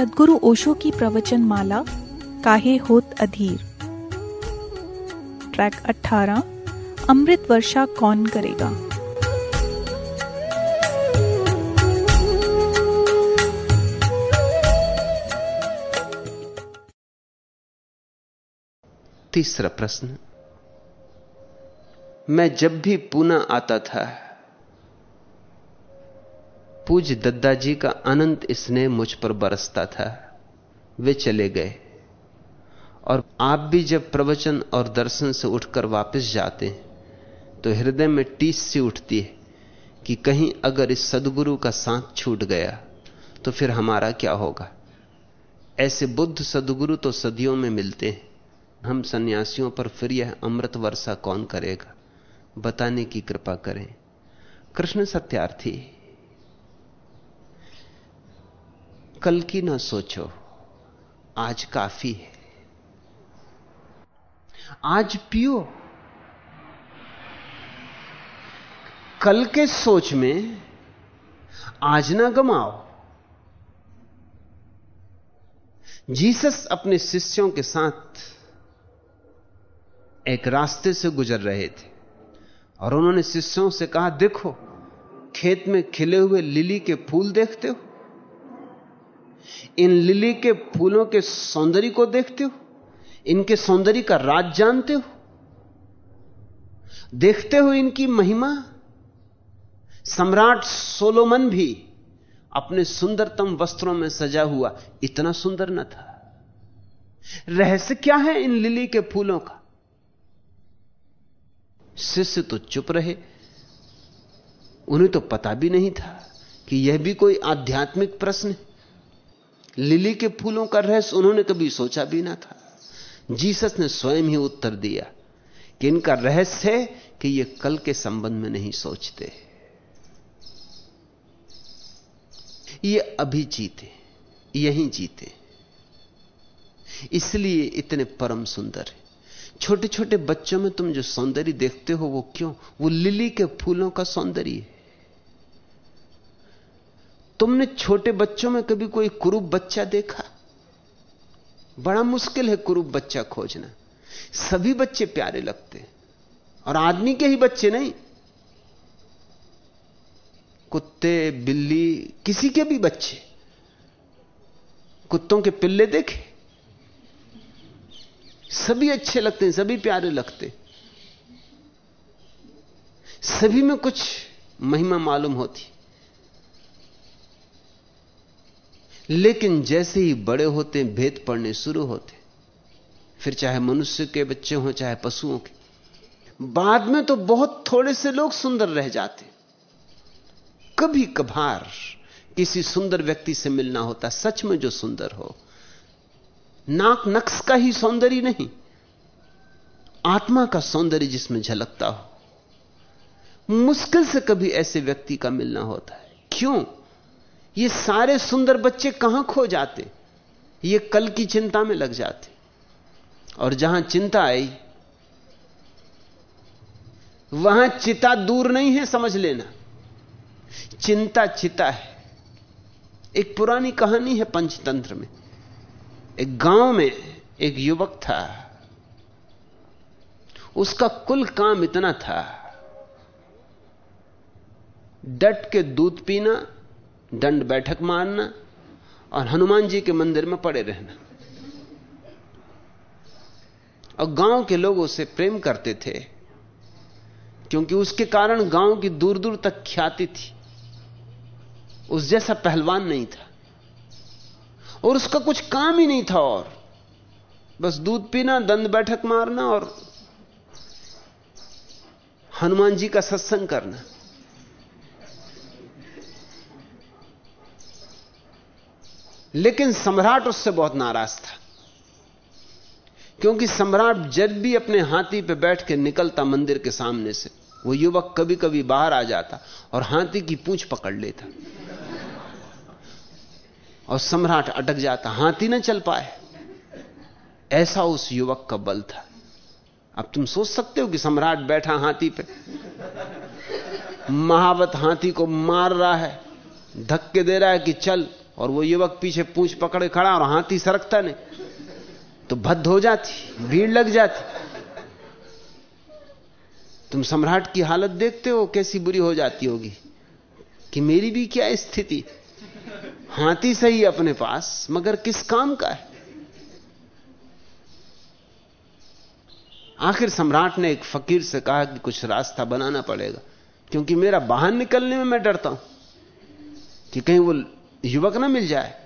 सदगुरु ओशो की प्रवचन माला काहे होत अधीर? ट्रैक 18 अमृत वर्षा कौन करेगा? तीसरा प्रश्न। मैं जब भी पूना आता था पूज दद्दा जी का अनंत स्नेह मुझ पर बरसता था। वे चले गए। और आप भी जब प्रवचन और दर्शन से उठकर वापस जाते हैं तो हृदय में टीस सी उठती है कि कहीं अगर इस सदगुरु का साथ छूट गया तो फिर हमारा क्या होगा? ऐसे बुद्ध सदगुरु तो सदियों में मिलते हैं। हम सन्यासियों पर फिर यह अमृत वर्षा कौन करेगा? बताने की कृपा करें। कृष्ण सत्यार्थी कल की ना सोचो, आज काफ़ी है। आज पियो। कल के सोच में आज ना गमाओ। जीसस अपने शिष्यों के साथ एक रास्ते से गुजर रहे थे और उन्होंने शिष्यों से कहा, देखो, खेत में खिले हुए लिली के फूल देखते हो? इन लिली के फूलों के सौंदर्य को देखते हो? इनके सौंदर्य का राज जानते हो? देखते हो इनकी महिमा? सम्राट सोलोमन भी अपने सुंदरतम वस्त्रों में सजा हुआ इतना सुंदर न था। रहस्य क्या है इन लिली के फूलों का? शिष्य तो चुप रहे। उन्हें तो पता भी नहीं था कि यह भी कोई आध्यात्मिक प्रश्न है। लिली के फूलों का रहस्य उन्होंने कभी सोचा भी ना था। जीसस ने स्वयं ही उत्तर दिया कि इनका रहस्य है कि ये कल के संबंध में नहीं सोचते। ये अभी जीते, यहीं जीते। इसलिए इतने परम सुंदर है। छोटे छोटे बच्चों में तुम जो सौंदर्य देखते हो वो क्यों? वो लिली के फूलों का सौंदर्य है। तुमने छोटे बच्चों में कभी कोई कुरूप बच्चा देखा? बड़ा मुश्किल है कुरूप बच्चा खोजना। सभी बच्चे प्यारे लगते और आदमी के ही बच्चे नहीं। कुत्ते, बिल्ली, किसी के भी बच्चे। कुत्तों के पिल्ले देखे? सभी अच्छे लगते हैं, सभी प्यारे लगते सभी में कुछ महिमा मालूम होती लेकिन जैसे ही बड़े होते, भेद पड़ने शुरू होते। फिर चाहे मनुष्य के बच्चे हों, चाहे पशुओं के। बाद में तो बहुत थोड़े से लोग सुंदर रह जाते। कभी कभार किसी सुंदर व्यक्ति से मिलना होता, सच में जो सुंदर हो। नाक नक्श का ही सौंदर्य नहीं। आत्मा का सौंदर्य जिसमें झलकता हो। मुश्किल से कभी ऐसे व्यक्ति का मिलना होता है। क्यों? ये सारे सुंदर बच्चे कहाँ खो जाते? ये कल की चिंता में लग जाते। और जहाँ चिंता आई, वहाँ चिता दूर नहीं है, समझ लेना। चिंता चिता है। एक पुरानी कहानी है पंचतंत्र में। एक गाँव में एक युवक था। उसका कुल काम इतना था। डट के दूध पीना दंड बैठक मारना और हनुमान जी के मंदिर में पड़े रहना। और गाँव के लोग उसे प्रेम करते थे, क्योंकि उसके कारण गाँव की दूर दूर तक ख्याति थी। उस जैसा पहलवान नहीं था। और उसका कुछ काम ही नहीं था और। बस दूध पीना, दंड बैठक मारना और हनुमान जी का सत्संग करना। लेकिन सम्राट उससे बहुत नाराज़ था। क्योंकि सम्राट जब भी अपने हाथी पे बैठ के निकलता मंदिर के सामने से, वो युवक कभी कभी बाहर आ जाता और हाथी की पूंछ पकड़ लेता। और सम्राट अटक जाता, हाथी न चल पाए। ऐसा उस युवक का बल था। अब तुम सोच सकते हो कि सम्राट बैठा हाथी पे। महावत हाथी को मार रहा है, धक्के दे रहा है कि चल और वो युवक पीछे पूछ पकड़े खड़ा और हाथी सरकता नहीं। तो भद्द हो जाती, भीड़ लग जाती। तुम सम्राट की हालत देखते हो, कैसी बुरी हो जाती होगी। कि मेरी भी क्या स्थिति? हाथी सही अपने पास, मगर किस काम का है? आखिर सम्राट ने एक फकीर से कहा कि कुछ रास्ता बनाना पड़ेगा, क्योंकि मेरा बाहर निकलने में मैं डरता हूँ। कि कहीं वो युवक ना मिल जाए।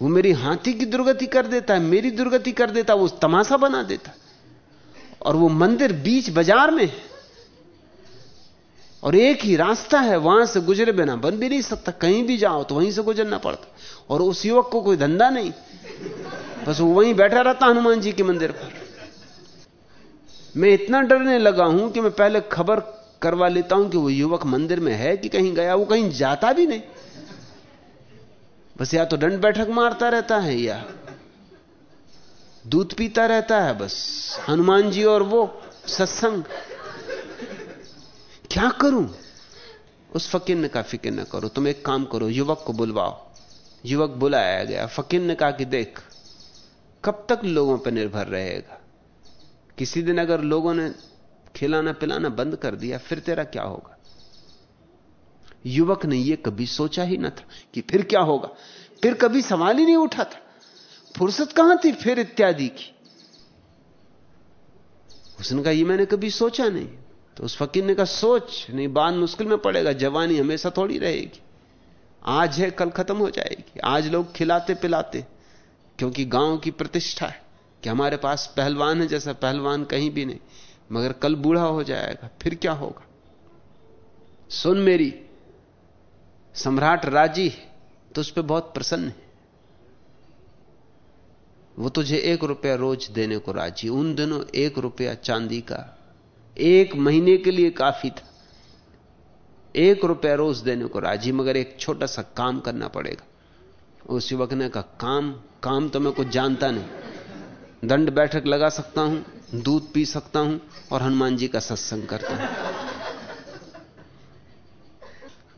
वो मेरी हाथी की दुर्गति कर देता है, मेरी दुर्गति कर देता है, वो तमाशा बना देता और वो मंदिर बीच बाज़ार में है। और एक ही रास्ता है, वहाँ से गुजरे बिना बन भी नहीं सकता। कहीं भी जाओ तो वहीं से गुजरना पड़ता और उस युवक को कोई धंधा नहीं। बस वो वहीं बैठा रहता हनुमान जी के मंदिर पर। मैं इतना डरने लगा हूँ कि मैं पहले खबर करवा लेता हूँ कि वो युवक मंदिर में है कि कहीं गया, वो कहीं जाता भी नहीं। बस या तो दंड बैठक मारता रहता है या दूध पीता रहता है, बस हनुमान जी और वो सत्संग। क्या करूँ? उस फकीर ने कहा, फ़िक्र न करो, तुम एक काम करो, युवक को बुलवाओ। युवक बुलाया गया। फकीर ने कहा कि, देख, कब तक लोगों पर निर्भर रहेगा? किसी दिन अगर लोगों ने खिलाना पिलाना बंद कर दिया, फिर तेरा क्या होगा? युवक ने यह कभी सोचा ही ना था कि फिर क्या होगा। फिर कभी सवाल ही नहीं उठा था। फुर्सत कहाँ थी फिर इत्यादि की? उसने कहा यह मैंने कभी सोचा नहीं। तो उस फकीर ने कहा, सोच, नहीं बाद मुश्किल में पड़ेगा, जवानी हमेशा थोड़ी रहेगी। आज है, कल खत्म हो जाएगी। आज लोग खिलाते पिलाते, क्योंकि गाँव की प्रतिष्ठा है कि हमारे पास पहलवान है जैसा पहलवान कहीं भी नहीं। मगर कल बूढ़ा हो जाएगा, फिर क्या होगा? सुन मेरी, सम्राट राज़ी है तो उस पर बहुत प्रसन्न है। वो तुझे एक रुपया रोज देने को राज़ी, उन दिनों एक रुपया चांदी का एक महीने के लिए काफ़ी था। एक रुपया रोज देने को राज़ी, मगर एक छोटा सा काम करना पड़ेगा। उस युवक ने कहा, काम काम तो मैं कुछ जानता नहीं। दंड बैठक लगा सकता हूँ। दूध पी सकता हूँ और हनुमान जी का सत्संग करता हूँ।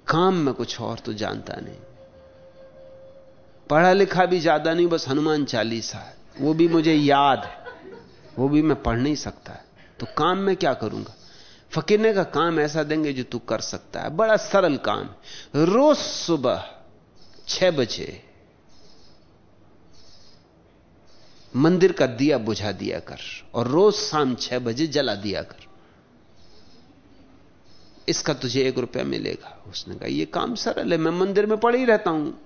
काम में कुछ और तो जानता नहीं। पढ़ा लिखा भी ज़्यादा नहीं, बस हनुमान चालीसा है। वो भी मुझे याद है। वो भी मैं पढ़ नहीं सकता है। तो काम में क्या करूँगा? फकीरने का काम ऐसा देंगे जो तू कर सकता है। बड़ा सरल काम रोज सुबह छह बजे मंदिर का दिया बुझा दिया कर और रोज शाम छह बजे जला दिया कर। इसका तुझे एक रुपया मिलेगा। उसने कहा यह काम सरल है, मैं मंदिर में पड़ ही रहता हूँ।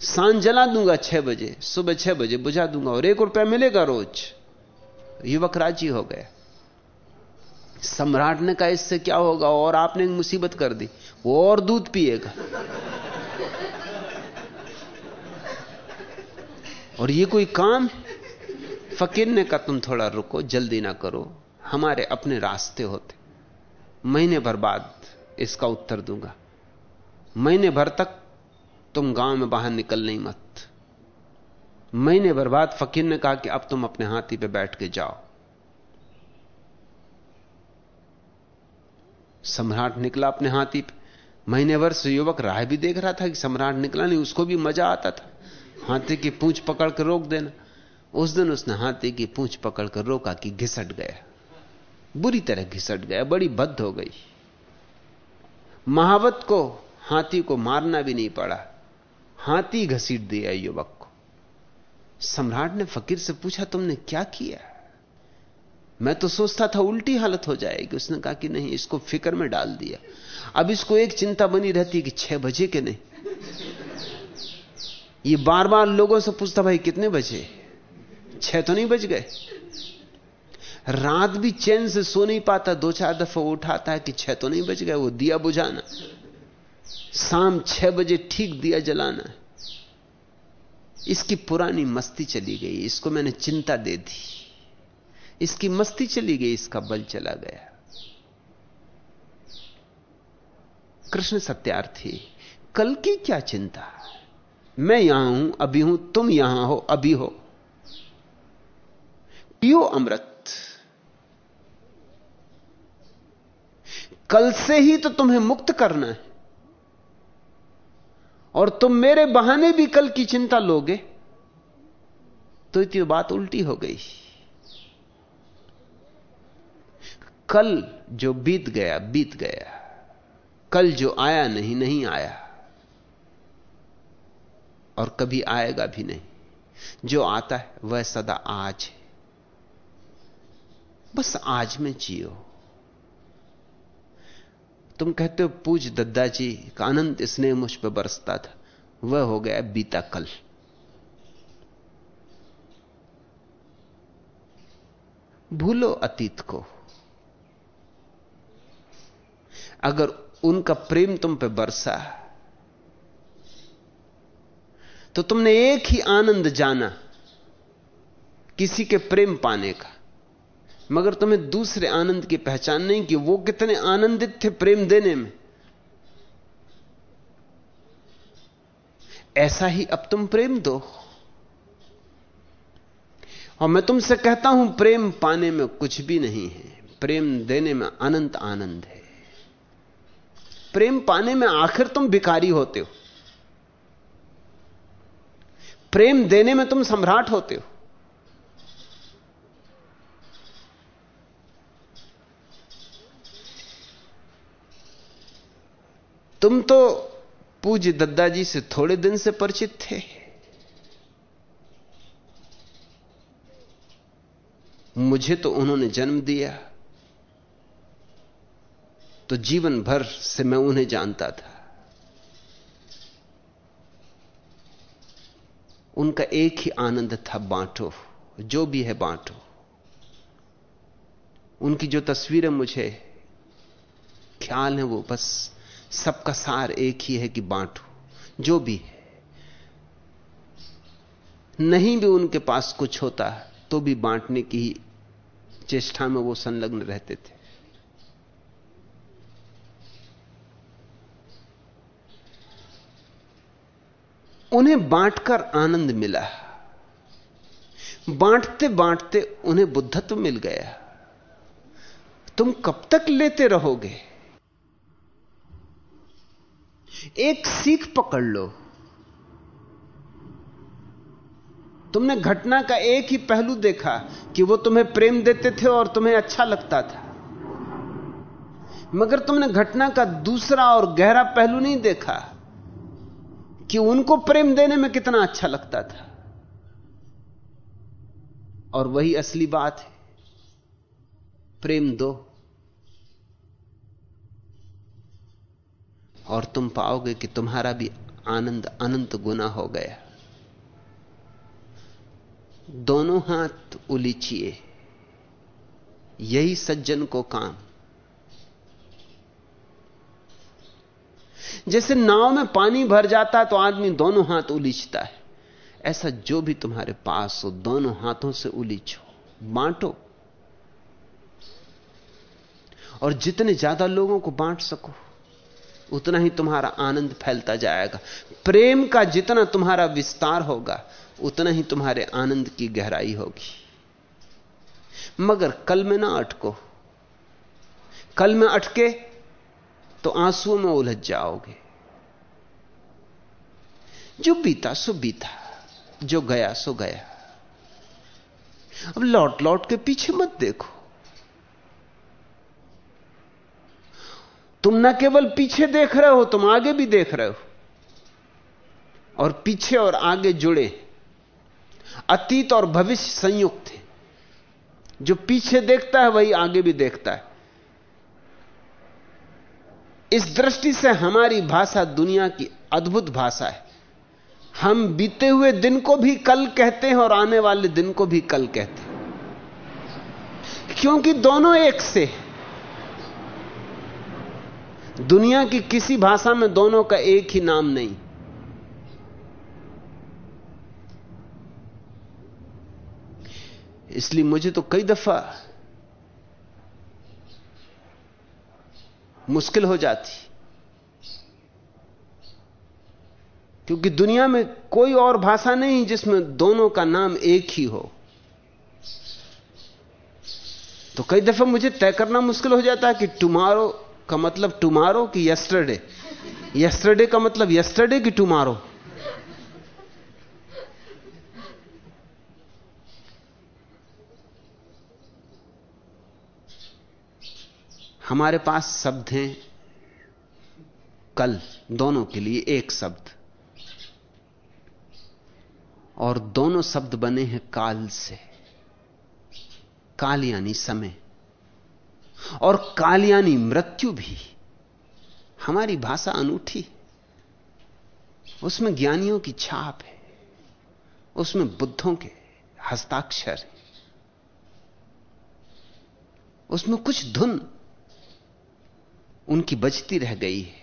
साँझ जला दूँगा छह बजे, सुबह छह बजे बुझा दूँगा और एक रुपया मिलेगा रोज। युवक राज़ी हो गया। सम्राट ने कहा, इससे क्या होगा? और आपने मुसीबत कर दी। वो और दूध पिएगा। और ये कोई काम फकीर ने कहा, तुम थोड़ा रुको, जल्दी ना करो, हमारे अपने रास्ते होते। महीने भर बाद इसका उत्तर दूँगा। महीने भर तक तुम गाँव में बाहर निकल नहीं मत। महीने भर बाद फकीर ने कहा कि अब तुम अपने हाथी पे बैठ के जाओ। सम्राट निकला अपने हाथी पे। महीने भर से युवक राह भी देख रहा था कि सम्राट निकला नहीं, उसको भी मज़ा आता था। हाथी की पूंछ पकड़ कर रोक देना। उस दिन उसने हाथी की पूंछ पकड़कर रोका कि घिसट गया। बुरी तरह घिसट गया, बड़ी बद्ध हो गई। महावत को, हाथी को मारना भी नहीं पड़ा। हाथी घसीट दिया युवक को। सम्राट ने फकीर से पूछा, तुमने क्या किया? मैं तो सोचता था उल्टी हालत हो जाएगी। उसने कहा कि नहीं, इसको फ़िक्र में डाल दिया। अब इसको एक चिंता बनी रहती कि छह बजे के नहीं? ये बार बार लोगों से पूछता, भाई, कितने बजे? छह तो नहीं बज गए। रात भी चैन से सो नहीं पाता, दो चार दफ़ा उठाता है कि छह तो नहीं बज गए, वो दिया बुझाना। शाम छह बजे ठीक दिया जलाना इसकी पुरानी मस्ती चली गई, इसको मैंने चिंता दे दी। इसकी मस्ती चली गई, इसका बल चला गया। कृष्ण सत्यार्थी, कल की क्या चिंता? मैं यहाँ हूँ, अभी हूँ, तुम यहाँ हो, अभी हो। पियो अमृत। कल से ही तो तुम्हें मुक्त करना है। और तुम मेरे बहाने भी कल की चिंता लोगे तो इतनी बात उल्टी हो गई। कल जो बीत गया बीत गया। कल जो आया नहीं नहीं आया। और कभी आएगा भी नहीं। जो आता है, वह सदा आज है। बस आज में जियो। तुम कहते हो पूज दद्दा जी का आनंद स्नेह मुझ पर बरसता था। वह हो गया बीता कल। भूलो अतीत को। अगर उनका प्रेम तुम पे बरसा तो तुमने एक ही आनंद जाना किसी के प्रेम पाने का। मगर तुम्हें दूसरे आनंद की पहचान नहीं कि वो कितने आनंदित थे प्रेम देने में। ऐसा ही अब तुम प्रेम दो। और मैं तुमसे कहता हूँ, प्रेम पाने में कुछ भी नहीं है। प्रेम देने में अनंत आनंद है। प्रेम पाने में आखिर तुम भिकारी होते हो। प्रेम देने में तुम सम्राट होते हो। तुम तो पूज्य दद्दा जी से थोड़े दिन से परिचित थे। मुझे तो उन्होंने जन्म दिया। तो जीवन भर से मैं उन्हें जानता था। उनका एक ही आनंद था बांटो, जो भी है बांटो। उनकी जो तस्वीरें मुझे, ख्याल है वो बस सबका सार एक ही है कि बांटो, जो भी है। नहीं भी उनके पास कुछ होता तो भी बांटने की ही चेष्टा में वो संलग्न रहते थे। उन्हें बांटकर आनंद मिला। बांटते बांटते उन्हें बुद्धत्व मिल गया। तुम कब तक लेते रहोगे? एक सीख पकड़ लो। तुमने घटना का एक ही पहलू देखा कि वो तुम्हें प्रेम देते थे और तुम्हें अच्छा लगता था। मगर तुमने घटना का दूसरा और गहरा पहलू नहीं देखा कि उनको प्रेम देने में कितना अच्छा लगता था। और वही असली बात है, प्रेम दो। और तुम पाओगे कि तुम्हारा भी आनंद अनंत गुना हो गया। दोनों हाथ उलीचिए यही सज्जन को काम। जैसे नाव में पानी भर जाता तो आदमी दोनों हाथ उलीचता है। ऐसा जो भी तुम्हारे पास हो, दोनों हाथों से उलीचो बांटो। और जितने ज़्यादा लोगों को बांट सको। उतना ही तुम्हारा आनंद फैलता जाएगा। प्रेम का जितना तुम्हारा विस्तार होगा, उतना ही तुम्हारे आनंद की गहराई होगी। मगर कल में ना अटको। कल में अटके तो आंसुओं में उलझ जाओगे। जो बीता, सो बीता। जो गया, सो गया। अब लौट लौट के पीछे मत देखो। तुम न केवल पीछे देख रहे हो, तुम आगे भी देख रहे हो। और पीछे और आगे जुड़े। अतीत और भविष्य संयुक्त है। जो पीछे देखता है, वही आगे भी देखता है। इस दृष्टि से हमारी भाषा दुनिया की अद्भुत भाषा है। हम बीते हुए दिन को भी कल कहते हैं और आने वाले दिन को भी कल कहते हैं। क्योंकि दोनों एक से दुनिया की किसी भाषा में दोनों का एक ही नाम नहीं। इसलिए मुझे तो कई दफ़ा मुश्किल हो जाती। क्योंकि दुनिया में कोई और भाषा नहीं जिसमें दोनों का नाम एक ही हो। तो कई दफ़ा मुझे तय करना मुश्किल हो जाता है कि टुमारो का मतलब टुमारो कि यस्टरडे यस्टरडे का मतलब यस्टरडे की टुमारो हमारे पास शब्द हैं कल, दोनों के लिए एक शब्द। और दोनों शब्द बने हैं काल से। काल यानी समय। और काल यानी मृत्यु भी हमारी भाषा अनूठी उसमें ज्ञानियों की छाप है। उसमें बुद्धों के हस्ताक्षर है। उसमें कुछ धुन उनकी बजती रह गई है।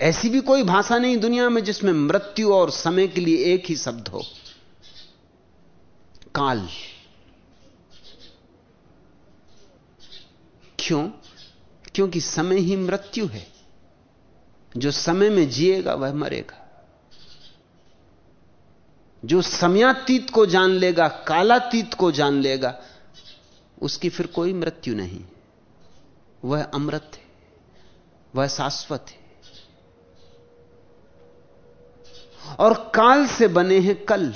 ऐसी भी कोई भाषा नहीं दुनिया में जिसमें मृत्यु और समय के लिए एक ही शब्द हो। काल। क्यों? क्योंकि समय ही मृत्यु है। जो समय में जिएगा, वह मरेगा। जो समयातीत को जान लेगा, कालातीत को जान लेगा, उसकी फिर कोई मृत्यु नहीं। वह अमृत है, वह शाश्वत है। और काल से बने हैं कल।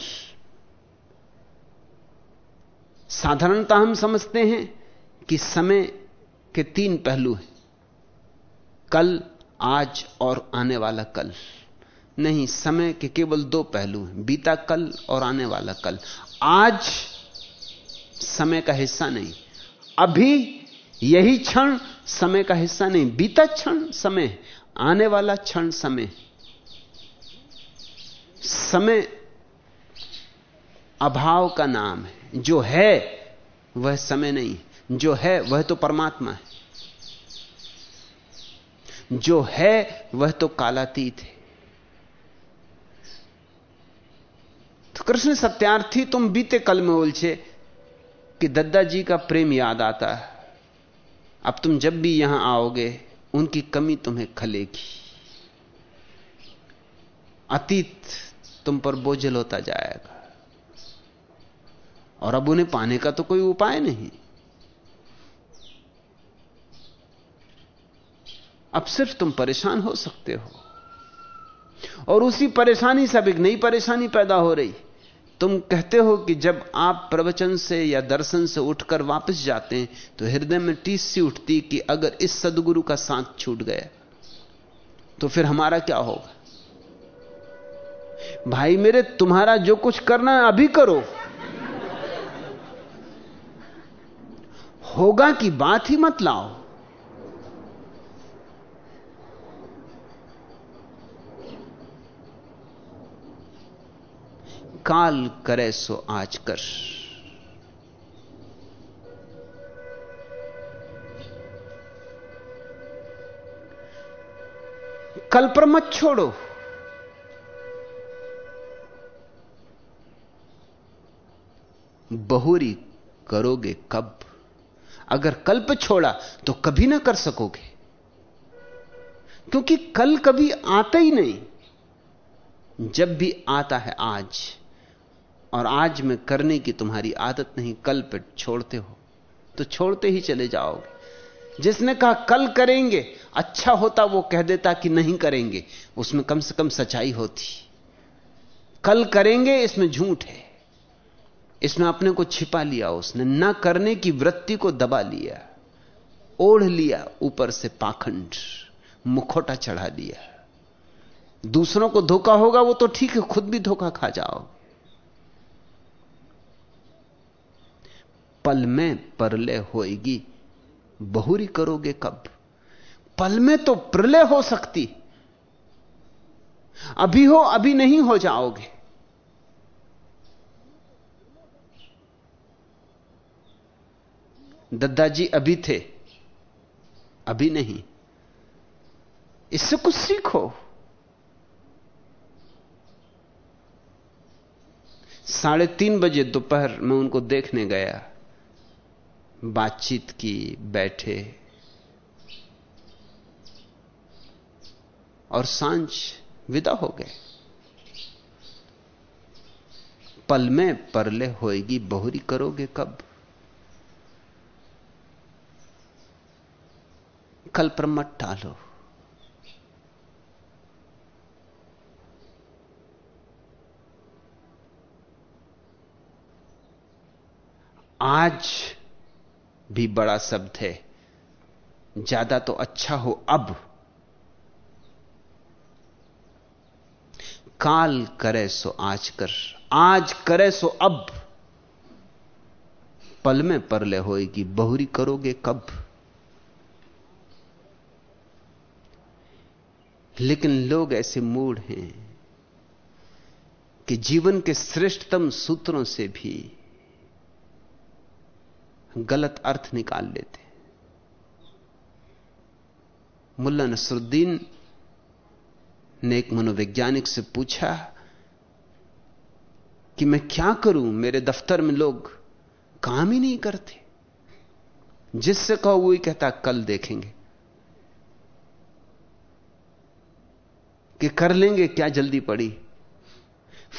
साधारणता हम समझते हैं कि समय के तीन पहलू हैं। कल, आज और आने वाला कल। नहीं, समय के केवल दो पहलू हैं। बीता कल और आने वाला कल। आज समय का हिस्सा नहीं। अभी यही क्षण समय का हिस्सा नहीं। बीता क्षण समय आने वाला क्षण समय समय अभाव का नाम है। जो है, वह समय नहीं जो है वह तो परमात्मा है। जो है वह तो कालातीत है। तो कृष्ण सत्यार्थी तुम बीते कल में उलझे कि दद्दा जी का प्रेम याद आता है। अब तुम जब भी यहाँ आओगे, उनकी कमी तुम्हें खलेगी। अतीत तुम पर बोझल होता जाएगा। और अब उन्हें पाने का तो कोई उपाय नहीं। अब सिर्फ़ तुम परेशान हो सकते हो। और उसी परेशानी से अब एक नई परेशानी पैदा हो रही। तुम कहते हो कि जब आप प्रवचन से या दर्शन से उठकर वापस जाते हैं तो हृदय में टीस सी उठती कि अगर इस सदगुरु का साथ छूट गया तो फिर हमारा क्या होगा? भाई मेरे, तुम्हारा जो कुछ करना है अभी करो। होगा कि बात ही मत लाओ। काल करे सो आज कर। कल पर मत छोड़ो। बहुरी करोगे कब? अगर कल पे छोड़ा तो कभी ना कर सकोगे। क्योंकि कल कभी आता ही नहीं। जब भी आता है आज और आज में करने की तुम्हारी आदत नहीं, कल पे छोड़ते हो। तो छोड़ते ही चले जाओगे। जिसने कहा, कल करेंगे अच्छा होता, वो कह देता कि नहीं करेंगे। उसमें कम से कम सच्चाई होती। कल करेंगे, इसमें झूठ है। इसमें अपने को छिपा लिया, उसने ना करने की वृत्ति को दबा लिया। ओढ़ लिया ऊपर से पाखंड, मुखोटा चढ़ा दिया। दूसरों को धोखा होगा, वो तो ठीक है, खुद भी धोखा खा जाओ पल में परलय होएगी। बहुरी करोगे कब? पल में तो प्रलय हो सकती। अभी हो, अभी नहीं हो जाओगे। दद्दाजी अभी थे, अभी नहीं। इससे कुछ सीखो। साढ़े तीन बजे दोपहर में उनको देखने गया। बातचीत की, बैठे। और साँझ विदा हो गए। पल में परले होएगी, बहुरी करोगे कब? कल पर मत टालो। आज भी बड़ा शब्द है। ज़्यादा तो अच्छा हो अब। काल करे सो आज कर, आज करे सो अब। पल में परले होएगी, बहुरी करोगे कब? लेकिन लोग ऐसे मूड हैं कि जीवन के श्रेष्ठतम सूत्रों से भी गलत अर्थ निकाल लेते मुल्ला नसरुद्दीन ने एक मनोवैज्ञानिक से पूछा कि मैं क्या करूँ? मेरे दफ्तर में लोग काम ही नहीं करते। जिससे कहो वही कहता, कल देखेंगे। कि कर लेंगे, क्या जल्दी पड़ी?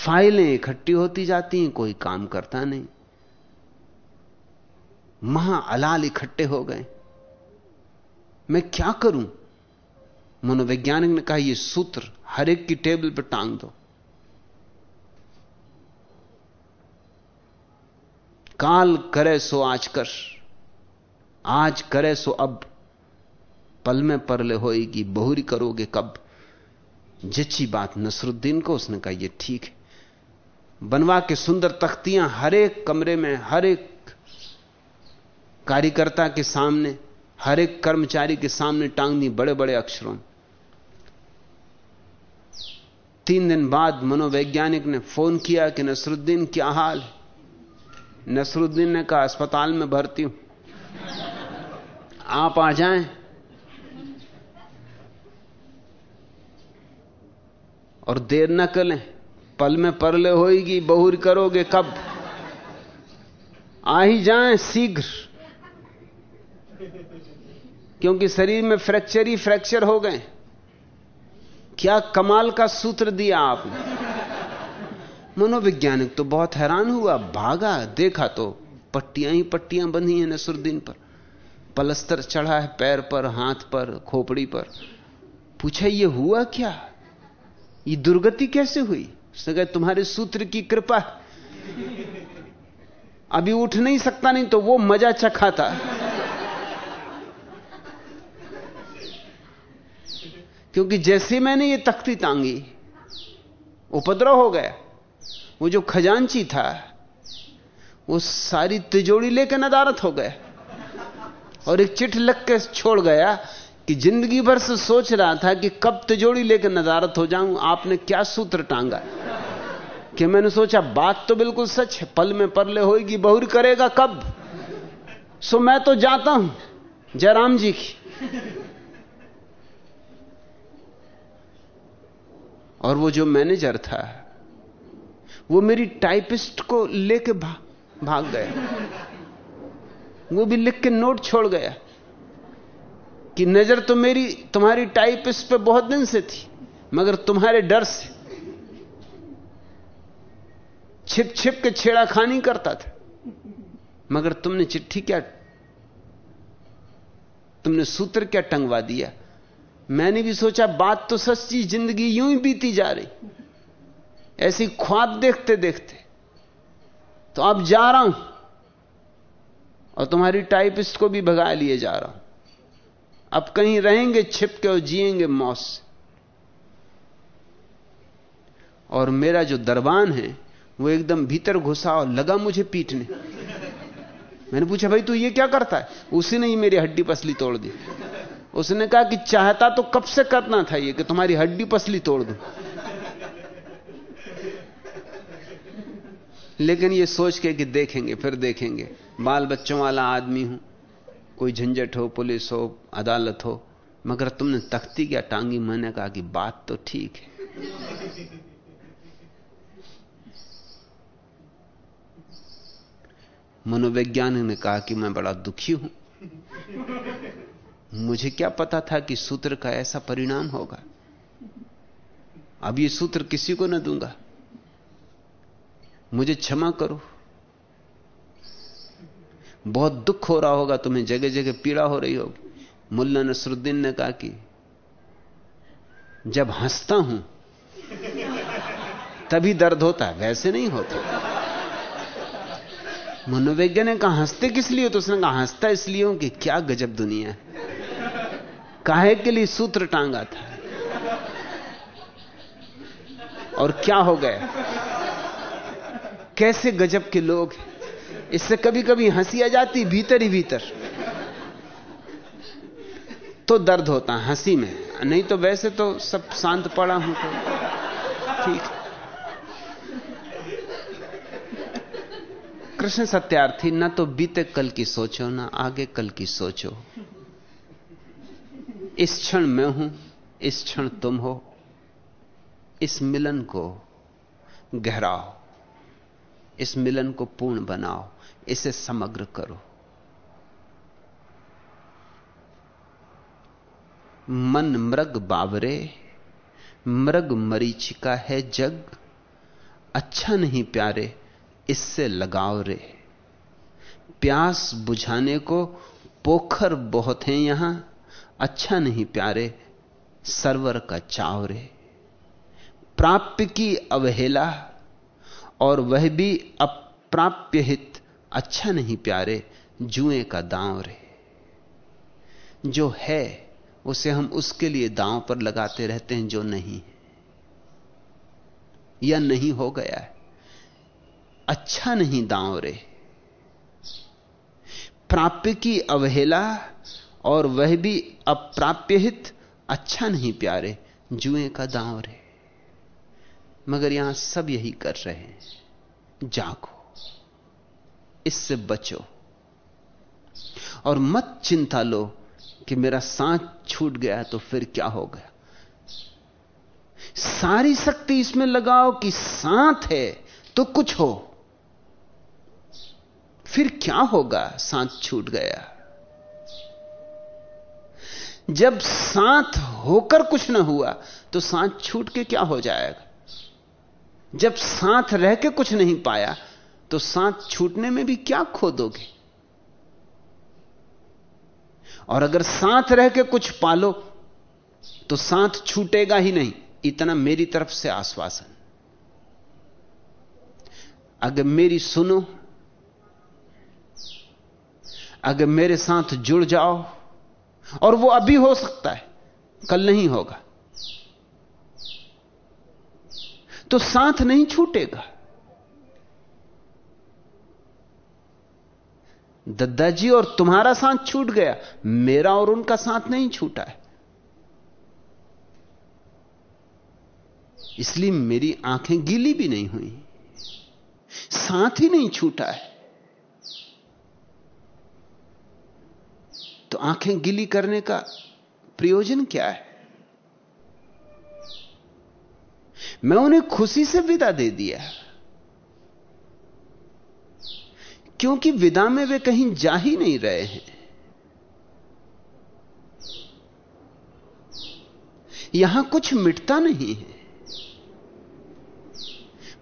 फाइलें इकट्ठी होती जाती हैं, कोई काम करता नहीं। महा अलाल इकट्ठे हो गए। मैं क्या करूँ? मनोवैज्ञानिक ने कहा यह सूत्र हर एक की टेबल पर टांग दो। काल करे सो आज कर, आज करे सो अब। पल में परले होएगी, बहुरी करोगे कब? जची बात नसरुद्दीन को, उसने कहा यह ठीक है। बनवा के सुंदर तख्तियाँ हर एक कमरे में, हर एक कार्यकर्ता के सामने, हर एक कर्मचारी के सामने टांग दी बड़े बड़े अक्षरों तीन दिन बाद मनोवैज्ञानिक ने फ़ोन किया कि नसरुद्दीन, क्या हाल नसरुद्दीन ने कहा, अस्पताल में भर्ती हूँ। आप आ जाएँ। और देर न करें, पल में परले होएगी, बहुर करोगे कब? आ ही जाएँ शीघ्र। क्योंकि शरीर में फ्रैक्चर ही फ्रैक्चर हो गए। क्या कमाल का सूत्र दिया आपने। मनोवैज्ञानिक तो बहुत हैरान हुआ, भागा, देखा तो पट्टियाँ ही पट्टियाँ बंधी हैं नसरुद्दीन पर। पलस्तर चढ़ा है पैर पर, हाथ पर, खोपड़ी पर। पूछा, ये हुआ क्या? ये दुर्गति कैसे हुई? उसने तुम्हारे सूत्र की कृपा अभी उठ नहीं सकता, नहीं तो वो मज़ा चखा था क्योंकि जैसे मैंने ये तख्ती तांगी उपद्रव हो गया। वो जो खजांची था, वो सारी तिजोड़ी लेकर नदारत हो गया। और एक चिट लग के छोड़ गया कि ज़िंदगी भर से सोच रहा था कि कब तिजोड़ी लेकर नदारत हो जाऊँ, आपने क्या सूत्र टांगा? कि मैंने सोचा, बात तो बिल्कुल सच है, पल में परले होएगी, बहुर करेगा कब? सो मैं तो जाता हूँ, जयराम जी की। और वो जो मैनेजर था वो मेरी टाइपिस्ट को लेके भा, भाग गया। वो भी लिख के नोट छोड़ गया कि नज़र तो मेरी तुम्हारी टाइपिस्ट पे बहुत दिन से थी मगर तुम्हारे डर से। छिप छिप के छेड़ाखानी करता था। मगर तुमने चिट्ठी क्या तुमने सूत्र क्या टंगवा दिया? मैंने भी सोचा, बात तो सच्ची ज़िंदगी यूँ ही बीती जा रही। ऐसी ख्वाब देखते देखते। तो अब जा रहा हूँ और तुम्हारी टाइपिस्ट को भी भगा लिए जा रहा हूँ। अब कहीं रहेंगे, छिपके और जिएँगे मौत से। और मेरा जो दरबान है, वो एकदम भीतर घुसा और लगा मुझे पीटने। मैंने पूछा, भाई, तू ये क्या करता है? उसी ने ही मेरी हड्डी पसली तोड़ दी। उसने कहा कि चाहता तो कब से करना था ये, कि तुम्हारी हड्डी पसली तोड़ दूँ। लेकिन ये सोच के कि देखेंगे, फिर देखेंगे। बाल बच्चों वाला आदमी हूँ, कोई झंझट हो, पुलिस हो, अदालत हो, मगर तुमने तख्ती क्या टांगी? मैंने कहा कि बात तो ठीक है। मनोवैज्ञानिक ने कहा कि मैं बड़ा दुखी हूँ। मुझे क्या पता था कि सूत्र का ऐसा परिणाम होगा? अब ये सूत्र किसी को न दूँगा। मुझे क्षमा करो। बहुत दुख हो रहा होगा, तुम्हें जगह जगह पीड़ा हो रही होगी। मुल्ला नसरुद्दीन ने कहा कि, जब हंसता हूँ, तभी दर्द होता है। वैसे नहीं होता। मनोवैज्ञानिक कहा, हँसते किस लिए? तो उसने कहा, हंसता इसलिए कि क्या गजब दुनिया है। काहे के लिए सूत्र टांगा था? और क्या हो गया? कैसे गजब के लोग इससे कभी कभी हँसी आ जाती, भीतर ही भीतर। तो दर्द होता, हँसी में। नहीं तो वैसे तो सब शांत पड़ा हूँ तो। ठीक। कृष्ण सत्यार्थी, ना तो बीते कल की सोचो, ना आगे कल की सोचो। इस क्षण मैं हूँ, इस क्षण तुम हो, इस मिलन को गहराओ, इस मिलन को पूर्ण बनाओ, इसे समग्र करो। मन मृग बावरे, मृग मरीचिका है जग अच्छा नहीं प्यारे, इससे लगाओ रे। प्यास बुझाने को पोखर बहुत हैं यहाँ अच्छा नहीं प्यारे, सरवर का चावरे। प्राप्य की अवहेला, और वह भी अप्राप्य हित अच्छा नहीं प्यारे, जुए का दांव रे जो है, उसे हम उसके लिए दांव पर लगाते रहते हैं, जो नहीं या नहीं हो गया है। अच्छा नहीं दांव रे प्राप्य की अवहेला और वह भी अप्राप्य हित अच्छा नहीं प्यारे, जुए का दांव रे। मगर यहाँ सब यही कर रहे हैं। जागो, इससे बचो। और मत चिंता लो कि मेरा सांस छूट गया तो फिर क्या हो गया। सारी शक्ति इसमें लगाओ कि सांत है तो कुछ हो। फिर क्या होगा? सांस छूट गया। जब साथ होकर कुछ ना हुआ तो साथ छूट के क्या हो जाएगा? जब साथ रह के कुछ नहीं पाया तो साथ छूटने में भी क्या खो दोगे और अगर साथ रह के कुछ पालो तो साथ छूटेगा ही नहीं। इतना मेरी तरफ़ से आश्वासन। अगर मेरी सुनो, अगर मेरे साथ जुड़ जाओ और वो अभी हो सकता है। कल नहीं होगा। तो साथ नहीं छूटेगा। दद्दाजी और तुम्हारा साथ छूट गया। मेरा और उनका साथ नहीं छूटा है। इसलिए मेरी आँखें गीली भी नहीं हुई। साथ ही नहीं छूटा है। तो आँखें गिली करने का प्रयोजन क्या है? मैं उन्हें खुशी से विदा दे दिया क्योंकि विदा में वे कहीं जा ही नहीं रहे हैं। यहाँ कुछ मिटता नहीं है।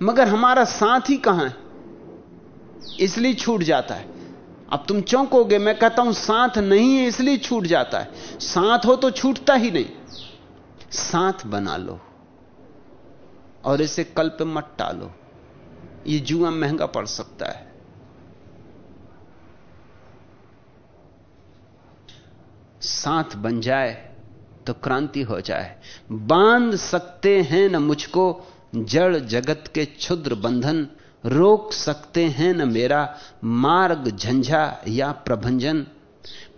मगर हमारा साथ ही कहाँ है? इसलिए छूट जाता है। अब तुम चौंकोगे, मैं कहता हूँ, साथ नहीं है, इसलिए छूट जाता है। साथ हो तो छूटता ही नहीं। साथ बना लो और इसे कल पे मत टालो। ये जुआ महँगा पड़ सकता है। साथ बन जाए तो क्रांति हो जाए। बाँध सकते हैं न मुझको जड़ जगत के क्षुद्र बंधन। रोक सकते हैं न मेरा मार्ग झंझा या प्रभंजन।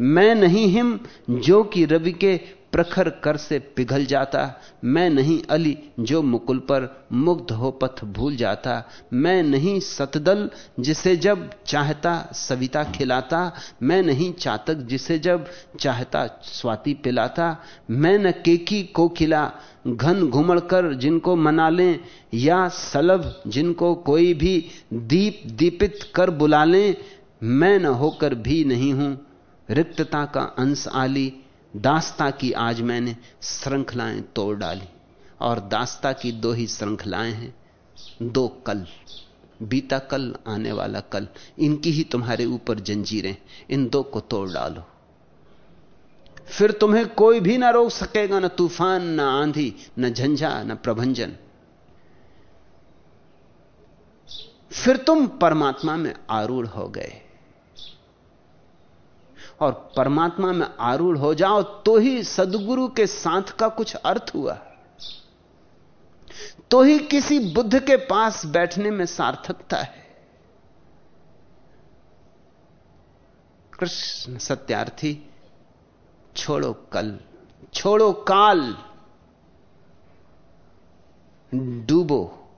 मैं नहीं हिम, जो कि रवि के प्रखर कर से पिघल जाता, मैं नहीं अली जो मुकुल पर मुग्ध हो पथ भूल जाता, मैं नहीं सतदल जिसे जब चाहता सविता खिलाता, मैं नहीं चातक जिसे जब चाहता स्वाति पिलाता, मैं न केकी को खिला, घन घुमड़ कर जिनको मना लें, या सलभ जिनको कोई भी दीप दीपित कर बुला लें, मैं न होकर भी नहीं हूँ, रिक्तता का अंश आली दास्ता की आज मैंने श्रृंखलाएँ तोड़ डाली, और दास्ता की दो ही श्रृंखलाएँ हैं, दो कल, बीता कल, आने वाला कल। इनकी ही तुम्हारे ऊपर जंजीरें, इन दो को तोड़ डालो। फिर तुम्हें कोई भी ना रोक सकेगा, ना तूफ़ान, ना आंधी, ना झंझा, ना प्रभंजन। फिर तुम परमात्मा में आरूढ़ हो गए। और परमात्मा में आरूढ़ हो जाओ तो ही सदगुरु के साथ का कुछ अर्थ हुआ। तो ही किसी बुद्ध के पास बैठने में सार्थकता है। कृष्ण सत्यार्थी, छोड़ो कल, छोड़ो काल, डूबो।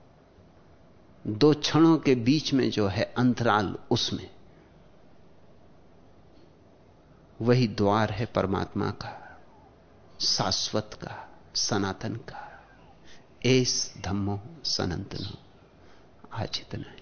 दो क्षणों के बीच में जो है अंतराल उसमें। वही द्वार है परमात्मा का, शाश्वत का, सनातन का। एस धम्मो सनातनो, आज इतना है।